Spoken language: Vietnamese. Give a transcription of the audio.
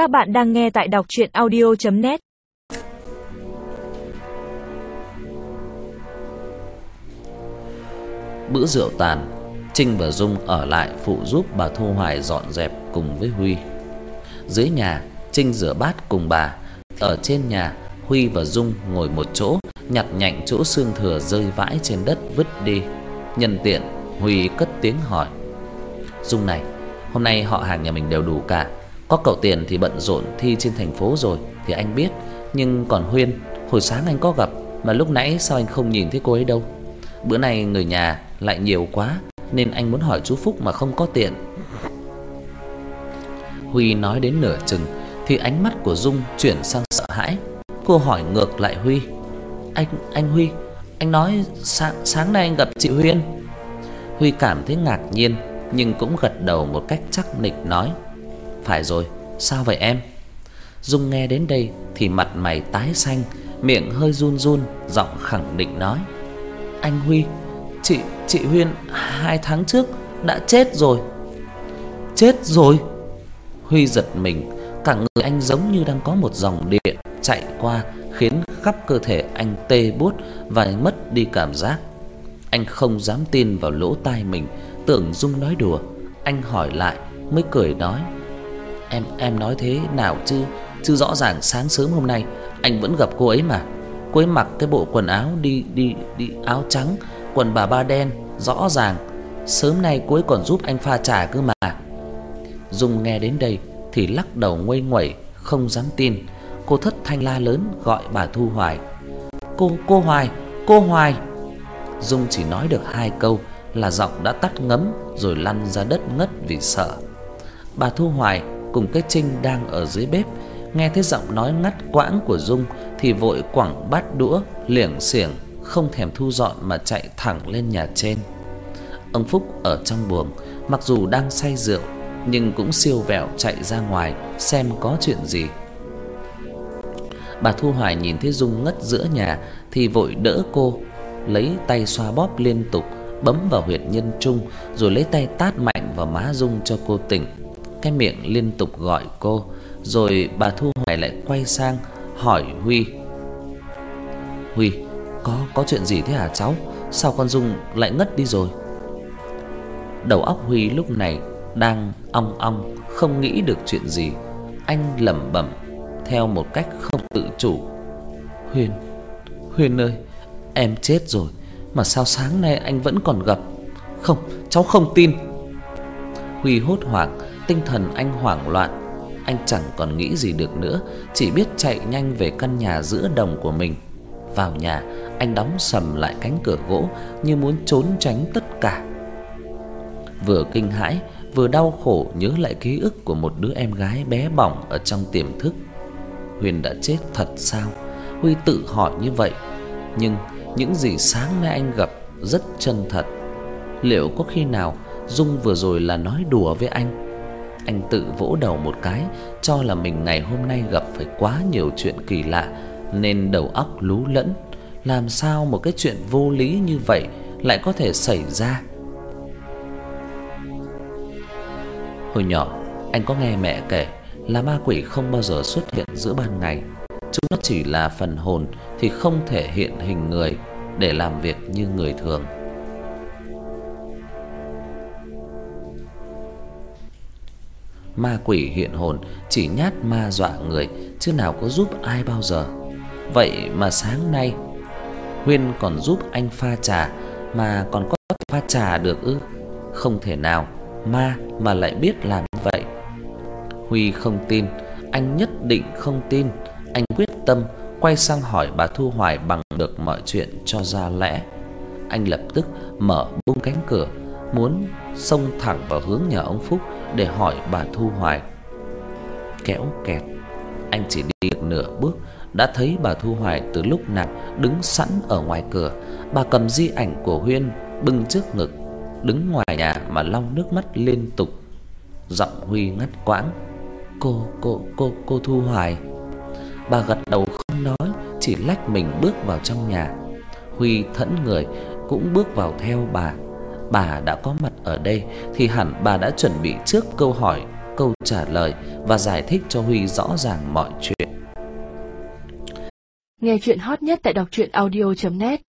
Các bạn đang nghe tại đọc chuyện audio.net Bữa rượu tàn, Trinh và Dung ở lại phụ giúp bà Thu Hoài dọn dẹp cùng với Huy. Dưới nhà, Trinh rửa bát cùng bà. Ở trên nhà, Huy và Dung ngồi một chỗ, nhặt nhạnh chỗ xương thừa rơi vãi trên đất vứt đi. Nhân tiện, Huy cất tiếng hỏi: "Dung này, hôm nay họ hàng nhà mình đều đủ cả, có cậu Tiền thì bận rộn thi trên thành phố rồi thì anh biết, nhưng còn Huyên, hồi sáng anh có gặp mà lúc nãy sao anh không nhìn thấy cô ấy đâu? Bữa nay người nhà lại nhiều quá nên anh muốn hỏi chú Phúc mà không có tiện." Huy nói đến nửa chừng thì ánh mắt của Dung chuyển sang sợ hãi. Cô hỏi ngược lại Huy: "Anh anh Huy, anh nói sáng sáng nay anh gặp chị Huyên?" Huy cảm thấy ngạc nhiên nhưng cũng gật đầu một cách chắc nịch nói: "Phải rồi, sao vậy em?" Dung nghe đến đây thì mặt mày tái xanh, miệng hơi run run, giọng khẳng định nói: "Anh Huy, chị chị Huyên hai tháng trước đã chết rồi." "Chết rồi?" Huy giật mình, cả người anh giống như đang có một dòng điện chạy qua khiến khắp cơ thể anh tê buốt và mất đi cảm giác. Anh không dám tin vào lỗ tai mình, tưởng Dung nói đùa. Anh hỏi lại mới cười nói: "Em em nói thế nào chứ, chứ rõ ràng sáng sớm hôm nay anh vẫn gặp cô ấy mà. Cô ấy mặc cái bộ quần áo đi đi đi áo trắng, quần bà ba đen, rõ ràng sớm nay cô ấy còn giúp anh pha trà cơ mà." Dung nghe đến đây thì lắc đầu nguây nguẩy, không dám tin. Cô thất thanh la lớn gọi bà Thu Hoài. "Cô cô Hoài, cô Hoài." Dung chỉ nói được hai câu là giọng đã tắt ngấm rồi lăn ra đất ngất vì sợ. Bà Thu Hoài cùng cái Trinh đang ở dưới bếp, nghe thấy giọng nói ngắt quãng của Dung thì vội quẳng bát đũa, liệng xiềng, không thèm thu dọn mà chạy thẳng lên nhà trên. Ông Phúc ở trong buồng, mặc dù đang say rượu nhưng cũng siêu vẹo chạy ra ngoài xem có chuyện gì. Bà Thu Hoài nhìn thấy Dung ngất giữa nhà thì vội đỡ cô, lấy tay xoa bóp liên tục, bấm vào huyệt nhân trung rồi lấy tay tát mạnh vào má Dung cho cô tỉnh. Cái miệng liên tục gọi cô, rồi bà Thu Hoài lại quay sang hỏi Huy. "Huy, có có chuyện gì thế hả cháu? Sao con Dung lại ngất đi rồi?" Đầu óc Huy lúc này đang ong ong không nghĩ được chuyện gì. Anh lẩm bẩm theo một cách không tự chủ. "Huyền, Huyền ơi, em chết rồi, mà sao sáng nay anh vẫn còn gặp? Không, cháu không tin." Huy hốt hoảng, tinh thần anh hoảng loạn. Anh chẳng còn nghĩ gì được nữa, chỉ biết chạy nhanh về căn nhà giữa đồng của mình. Vào nhà, anh đóng sầm lại cánh cửa gỗ như muốn trốn tránh tất cả. Vừa kinh hãi, vừa đau khổ nhớ lại ký ức của một đứa em gái bé bỏng ở trong tiềm thức. Huyền đã chết thật sao? Huy tự hỏi như vậy. Nhưng những gì sáng nay anh gặp rất chân thật. Liệu có khi nào Dung vừa rồi là nói đùa với anh? Anh tự vỗ đầu một cái, cho là mình ngày hôm nay gặp phải quá nhiều chuyện kỳ lạ nên đầu óc lú lẫn. Làm sao một cái chuyện vô lý như vậy lại có thể xảy ra? Hồi nhỏ, anh có nghe mẹ kể là ma quỷ không bao giờ xuất hiện giữa ban ngày. Chúng nó chỉ là phần hồn thì không thể hiện hình người để làm việc như người thường. Ma quỷ hiện hồn chỉ nhát ma dọa người chứ nào có giúp ai bao giờ. Vậy mà sáng nay Huyên còn giúp anh pha trà mà còn có pha trà được ư? Không thể nào ma mà lại biết làm như vậy. Huy không tin, anh nhất định không tin, anh quyết tâm quay sang hỏi bà Thu Hoài bằng được mọi chuyện cho ra lẽ. Anh lập tức mở bung cánh cửa, muốn xông thẳng vào hướng nhà ông Phúc để hỏi bà Thu Hoài. Kéo kẹt, anh chỉ đi được nửa bước đã thấy bà Thu Hoài từ lúc nào đứng sẵn ở ngoài cửa, bà cầm di ảnh của Huyên bưng trước ngực, đứng ngoài nhà mà lau nước mắt liên tục. Giọng Huy ngắt quãng. "Cô cô cô cô Thu Hoài." Bà gật đầu không nói, chỉ lách mình bước vào trong nhà. Huy thẫn người cũng bước vào theo bà. Bà đã có mặt ở đây, thì hẳn bà đã chuẩn bị trước câu hỏi, câu trả lời và giải thích cho Huy rõ ràng mọi chuyện. Nghe chuyện hot nhất tại đọc truyện audio net